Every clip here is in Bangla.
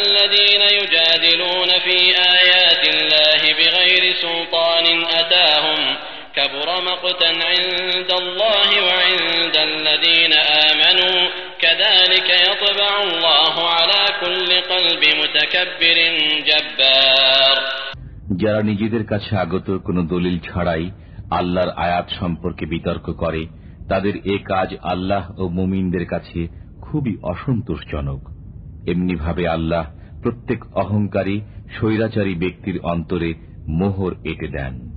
الذين يجادلون في آيات الله بغير سلطان أتاهم كبر مقتا عند الله وعند الذين آمنوا كذلك يطبع الله على كل قلب متكبر جبار যারা নিজেদের কাছে আগত কোনো দলিল ছাড়াই আল্লাহর আয়াত সম্পর্কে বিতর্ক করে তাদের এ কাজ আল্লাহ ও মুমিনদের কাছে খুবই অসন্তোষজনক এমনিভাবে আল্লাহ প্রত্যেক অহংকারী স্বৈরাচারী ব্যক্তির অন্তরে মোহর এঁটে দেন।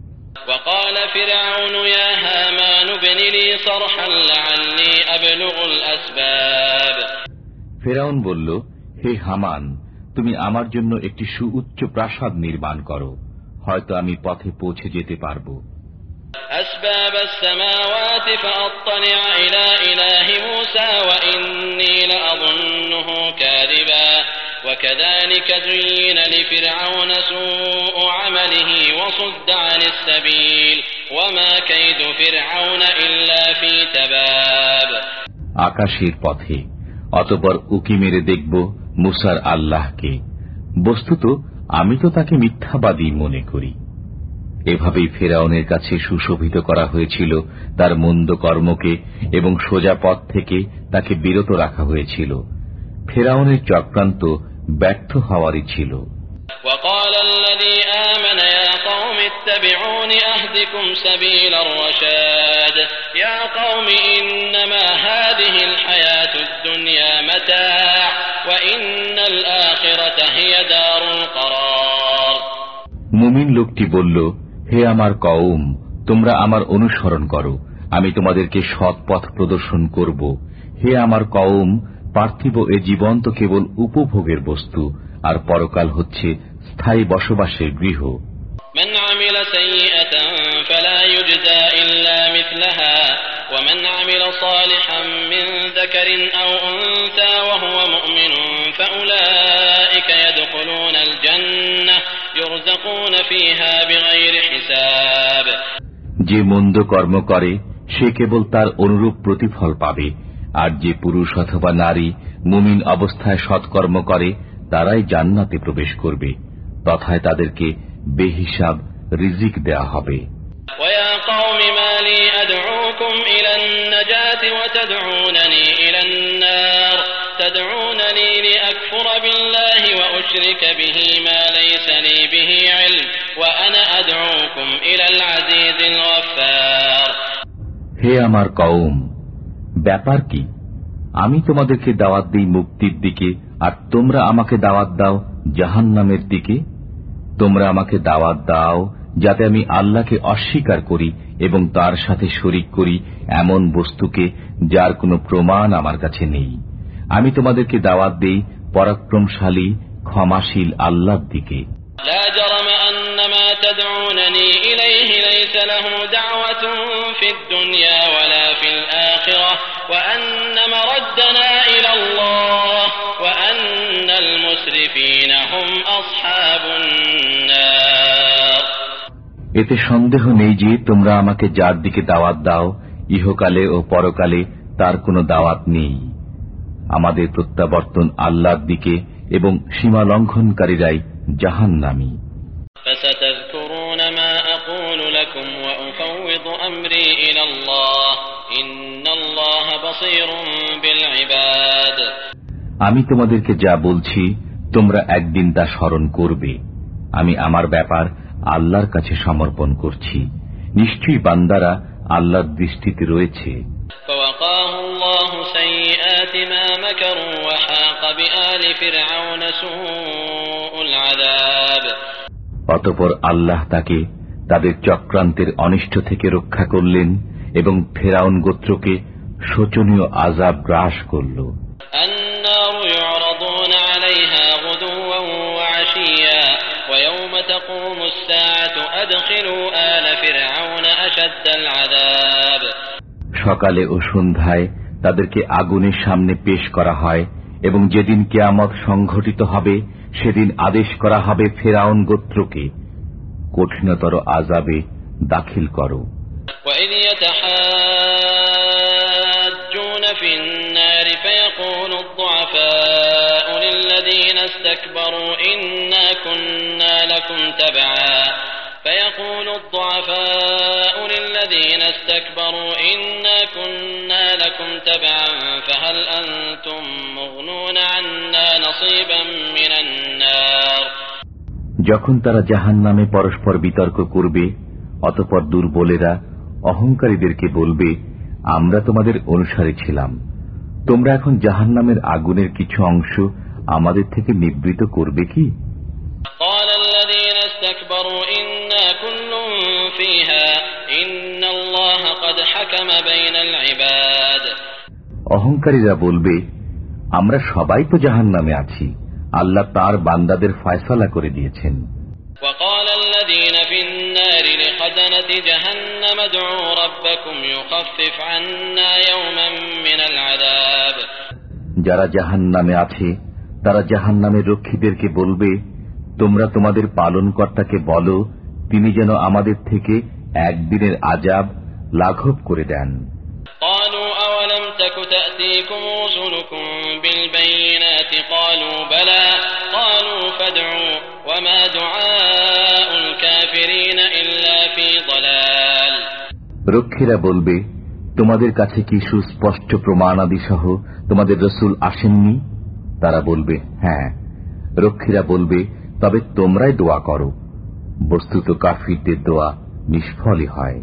ফেরাউন বলল হে হামান তুমি আমার জন্য একটি সুউচ্চ প্রাসাদ নির্মাণ করো। হয়তো আমি পথে পৌঁছে যেতে পারব। أسباب السماوات فأطلع إلى إله موسى وإني لأظنه كاذبا وكذلك زين لفرعون سوء عمله وصد عن السبيل وما كيد فرعون إلا في تباب আকাশের পথে অতপর উকি মেরে দেখব মুসার আল্লাহকে বস্তুত আমি তো তাকে মিথ্যাবাদী মনে করি এভাবেই ফেরাউনের কাছে সুশোভিত করা হয়েছিল তার মন্দ কর্মকে এবং সোজা পথ থেকে তাকে বিরত রাখা হয়েছিল ফেরাউনের চক্রান্ত ব্যর্থ হওয়ারই ছিল وقال الذي آمن يا قوم اتبعون أهدكم سبيل الرشاد يا قوم إنما هذه الحياة الدنيا متاع وإن الآخرة هي دار القرار মুমিন লোকটি বলল হে আমার কওম তোমরা আমার অনুসরণ করো আমি তোমাদেরকে সৎ পথ প্রদর্শন করব হে আমার কওম পার্থিব এ জীবন তো কেবল উপভোগের বস্তু আর পরকাল হচ্ছে স্থায়ী বসবাসের গৃহ من عمل سيئة فلا يجزى إلا مثلها ومن عمل صالحا من ذكر أو أنثى وهو مؤمن فأولئك যে মন্দ কর্ম করে সে কেবল তার অনুরূপ প্রতিফল পাবে। আর যে পুরুষ অথবা নারী মুমিন অবস্থায় সৎকর্ম করে তারাই জান্নাতে প্রবেশ করবে। তথায় তাদেরকে বেহিসাব রিজিক দেয়া হবে। ইলান تدعونني لأكفر بالله وأشرك به ما ليس لي به علم وأنا أدعوكم إلى العزيز الغفار হে আমার কওম ব্যাপার কি আমি তোমাদেরকে দাওয়াত দিই মুক্তির দিকে আর তোমরা আমাকে দাওয়াত দাও জাহান্নামের দিকে তোমরা আমাকে দাওয়াত দাও যাতে আমি আল্লাহকে অস্বীকার করি এবং তার সাথে শরিক করি এমন বস্তুকে যার কোনো প্রমাণ আমার কাছে নেই আমি তোমাদেরকে দাওয়াত দেই পরাক্রমশালী ক্ষমাশীল আল্লাহর দিকে। এতে সন্দেহ নেই যে তোমরা আমাকে যার দিকে দাওয়াত দাও ইহকালে ও পরকালে তার কোনো দাওয়াত নেই। আমাদের প্রত্যাবর্তন আল্লাহর দিকে এবং সীমা লঙ্ঘনকারীরাই জাহান নামী আমি তোমাদেরকে যা বলছি তোমরা একদিন তা স্মরণ করবে। আমি আমার ব্যাপার আল্লাহর কাছে সমর্পণ করছি। নিশ্চয়ই বান্দারা আল্লাহর দৃষ্টিতে রয়েছে। فوقاه الله سيئات ما مكروا وحاق بآل فرعون سوء العذاب অতপর আল্লাহ তাকে তাদের চক্রান্তের অনিষ্ট থেকে রক্ষা করলেন এবং ফেরাউন গোত্রকে শোচনীয় আজাব গ্রাস করল النار يعرضون عليها غدوا وعشيا ويوم تقوم الساعة أدخلوا آل فرعون أشد العذاب সকালে ও সন্ধ্যায় তাদেরকে আগুনের সামনে পেশ করা হয় এবং যেদিন কেয়ামত সংঘটিত হবে সেদিন আদেশ করা হবে ফেরাউন গোত্রকে কঠিনতর আজাবে দাখিল করো وإذ يتحاجون في النار فيقول الضعفاء الضعفاء للذين استكبروا إنا كنا لكم تبعا فيقول الضعفاء للذين استكبروا إنا كنا لكم تبعا فهل أنتم مغنون عنا نصيبا من النار যখন তারা জাহান নামে পরস্পর বিতর্ক করবে অতপর দুর্বলেরা অহংকারীদেরকে বলবে আমরা তোমাদের অনুসারী ছিলাম তোমরা এখন জাহান নামের আগুনের কিছু অংশ আমাদের থেকে নিবৃত করবে কি অহংকারীরা বলবে আমরা সবাই তো জাহান নামে আছি আল্লাহ তার বান্দাদের ফয়সালা করে দিয়েছেন وقال الذين في النار لخزنة جهنم ادعوا ربكم يخفف عنا يوما من العذاب যারা জাহান নামে আছে তারা জাহান নামের রক্ষীদেরকে বলবে তোমরা তোমাদের পালনকর্তাকে বলো তিনি যেন আমাদের থেকে একদিনের আজাব লাঘব করে দেন। রক্ষীরা বলবে তোমাদের কাছে কি সুস্পষ্ট প্রমাণ আদি সহ তোমাদের রসুল আসেননি? তারা বলবে হ্যাঁ। রক্ষীরা বলবে তবে তোমরাই দোয়া করো। বস্তুত কাফিরদের দোয়া নিষ্ফলই হয়।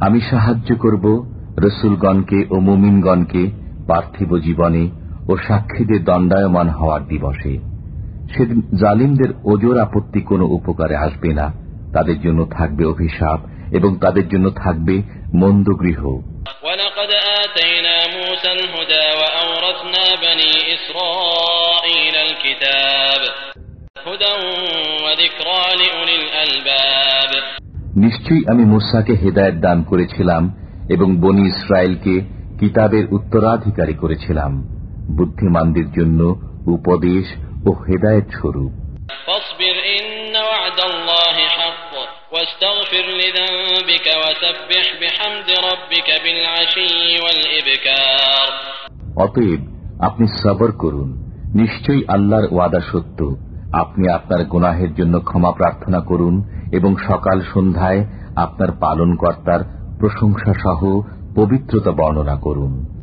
আমি সাহায্য করব রসুলগণকে ও মোমিনগণকে পার্থিব জীবনে ও সাক্ষীদের দণ্ডায়মান হওয়ার দিবসে সেদিন জালিমদের ওজোর আপত্তি কোনো উপকারে আসবে না। তাদের জন্য থাকবে অভিশাপ এবং তাদের জন্য থাকবে মন্দ গৃহ। নিশ্চয়ই আমি মুসাকে হেদায়ত দান করেছিলাম এবং বনি ইসরায়েলকে কিতাবের উত্তরাধিকারী করেছিলাম। বুদ্ধিমানদের জন্য উপদেশ ও হেদায়ত স্বরূপ। অতএব আপনি সবর করুন নিশ্চয়ই আল্লাহর ওয়াদা সত্য। আপনি আপনার গুনাহের জন্য ক্ষমা প্রার্থনা করুন এবং সকাল সন্ধ্যায় আপনার পালনকর্তার প্রশংসা সহ পবিত্রতা বর্ণনা করুন।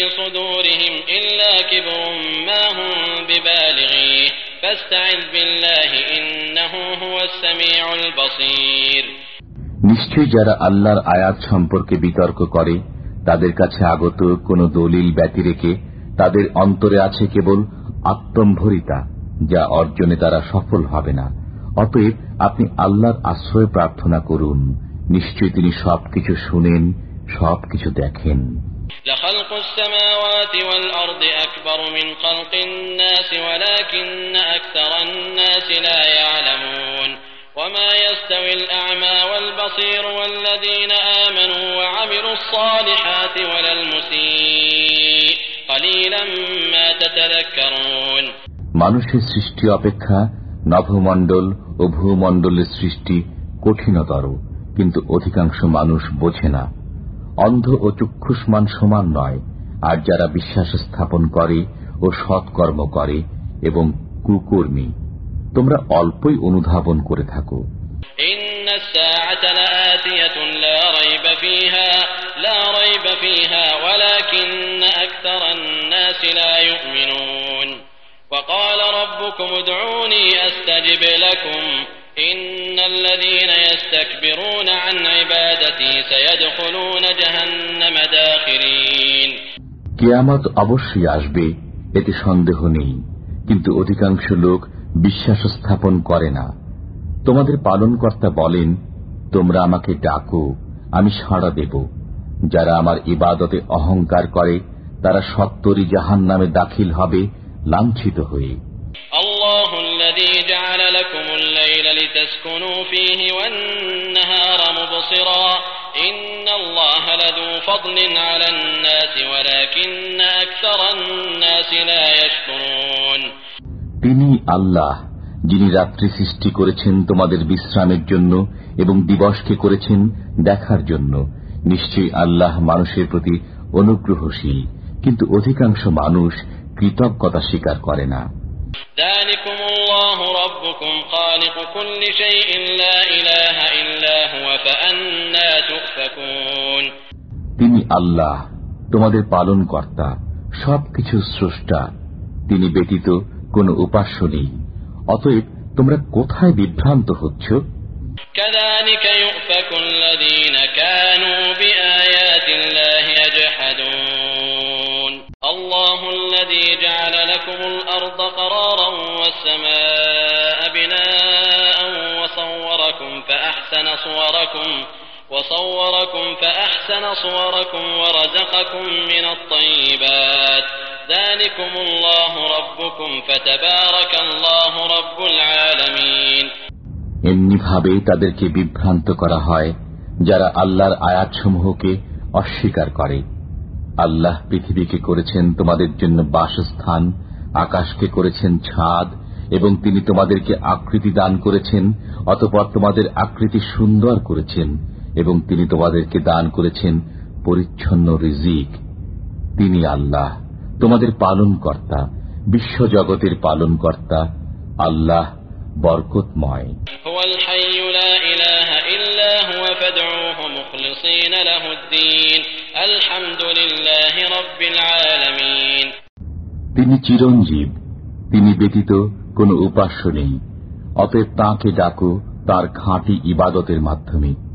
صدورهم إلا كبر ما هم ببالغيه فاستعذ بالله إنه هو السميع البصير নিশ্চয়ই যারা আল্লাহর আয়াত সম্পর্কে বিতর্ক করে তাদের কাছে আগত কোনো দলিল ব্যতি রেখে তাদের অন্তরে আছে কেবল আত্মম্ভরিতা যা অর্জনে তারা সফল হবে না অতএব আপনি আল্লাহর আশ্রয় প্রার্থনা করুন নিশ্চয়ই তিনি সবকিছু শুনেন সবকিছু দেখেন لخلق السماوات والأرض أكبر من خلق الناس ولكن أكثر الناس لا يعلمون وما يستوي الأعمى والبصير والذين آمنوا وعملوا الصالحات ولا المسيء قليلا ما تتذكرون মানুষের সৃষ্টি অপেক্ষা নভমণ্ডল ও ভূমণ্ডলের সৃষ্টি কঠিনতর কিন্তু অধিকাংশ মানুষ বোঝে না অন্ধ ও চক্ষুষ্মান সমান নয় আর যারা বিশ্বাস স্থাপন করে ও সৎকর্ম করে এবং কুকর্মী তোমরা অল্পই অনুধাবন করে থাকো إن الساعة لآتية لا ريب فيها لا ريب فيها ولكن أكثر الناس لا يؤمنون وقال ربكم ادعوني أستجب لكم إن الذين يستكبرون عن عبادتي سيدخلون جهنم داخرين কেয়ামত অবশ্যই আসবে এতে সন্দেহ নেই কিন্তু অধিকাংশ লোক বিশ্বাস স্থাপন করে না তোমাদের পালনকর্তা বলেন তোমরা আমাকে ডাকো আমি সাড়া দেব যারা আমার ইবাদতে অহংকার করে তারা সত্তরই জাহান নামে দাখিল হবে লাঞ্ছিত হয়ে الله لتسكنوا فيه والنهار مبصرا إن الله لذو فضل على الناس ولكن أكثر الناس لا يشكرون তিনি আল্লাহ যিনি রাত্রি সৃষ্টি করেছেন তোমাদের বিশ্রামের জন্য এবং দিবসকে করেছেন দেখার জন্য নিশ্চয়ই আল্লাহ মানুষের প্রতি অনুগ্রহশীল কিন্তু অধিকাংশ মানুষ কৃতজ্ঞতা স্বীকার করে না ذلكم الله ربكم خالق كل شيء لا إله إلا هو فأنا تؤفكون তিনি আল্লাহ তোমাদের পালন কর্তা সবকিছু স্রষ্টা তিনি ব্যতীত কোনো উপাস্য নেই অতএব তোমরা কোথায় বিভ্রান্ত হচ্ছ كذلك يؤفك الذين كانوا بآيات الذي جعل لكم الأرض قرارا والسماء بناء وصوركم فأحسن صوركم وصوركم فأحسن صوركم ورزقكم من الطيبات ذلكم الله ربكم فتبارك الله رب العالمين এমনিভাবে তাদেরকে বিভ্রান্ত করা হয় যারা আল্লাহর আয়াতসমূহকে অস্বীকার করে আল্লাহ পৃথিবীকে করেছেন তোমাদের জন্য বাসস্থান, আকাশকে করেছেন ছাদ, এবং তিনি তোমাদেরকে আকৃতি দান করেছেন, অতপর তোমাদের আকৃতি সুন্দর করেছেন, এবং তিনি তোমাদেরকে দান করেছেন পরিচ্ছন্ন রিজিক। তিনি আল্লাহ, তোমাদের পালন কর্তা বিশ্বজগতের পালন কর্তা আল্লাহ বরকতময়। তিনি চিরঞ্জীব তিনি ব্যতীত কোন উপাস্য নেই অতএব তাঁকে ডাকো তার খাঁটি ইবাদতের মাধ্যমে।